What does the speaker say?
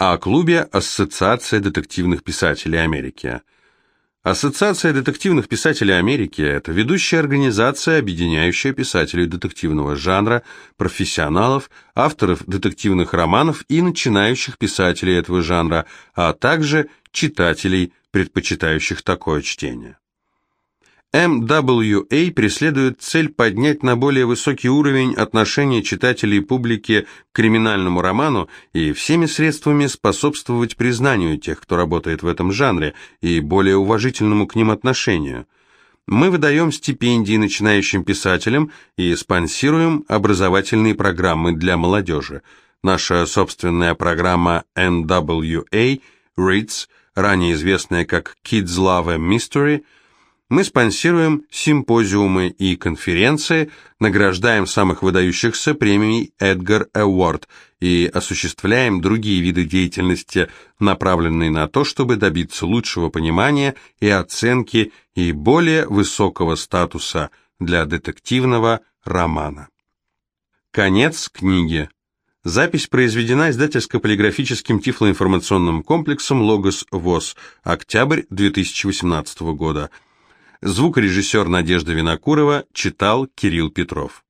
о клубе «Ассоциация детективных писателей Америки». Ассоциация детективных писателей Америки – это ведущая организация, объединяющая писателей детективного жанра, профессионалов, авторов детективных романов и начинающих писателей этого жанра, а также читателей, предпочитающих такое чтение. MWA преследует цель поднять на более высокий уровень отношения читателей и публики к криминальному роману и всеми средствами способствовать признанию тех, кто работает в этом жанре, и более уважительному к ним отношению. Мы выдаем стипендии начинающим писателям и спонсируем образовательные программы для молодежи. Наша собственная программа NWA Reads, ранее известная как Kids Love a Mystery – мы спонсируем симпозиумы и конференции, награждаем самых выдающихся премией Эдгар Award и осуществляем другие виды деятельности, направленные на то, чтобы добиться лучшего понимания и оценки и более высокого статуса для детективного романа. Конец книги. Запись произведена издательско-полиграфическим тифлоинформационным комплексом «Логос ВОЗ», октябрь 2018 года. Звукорежиссер Надежда Винокурова читал Кирилл Петров.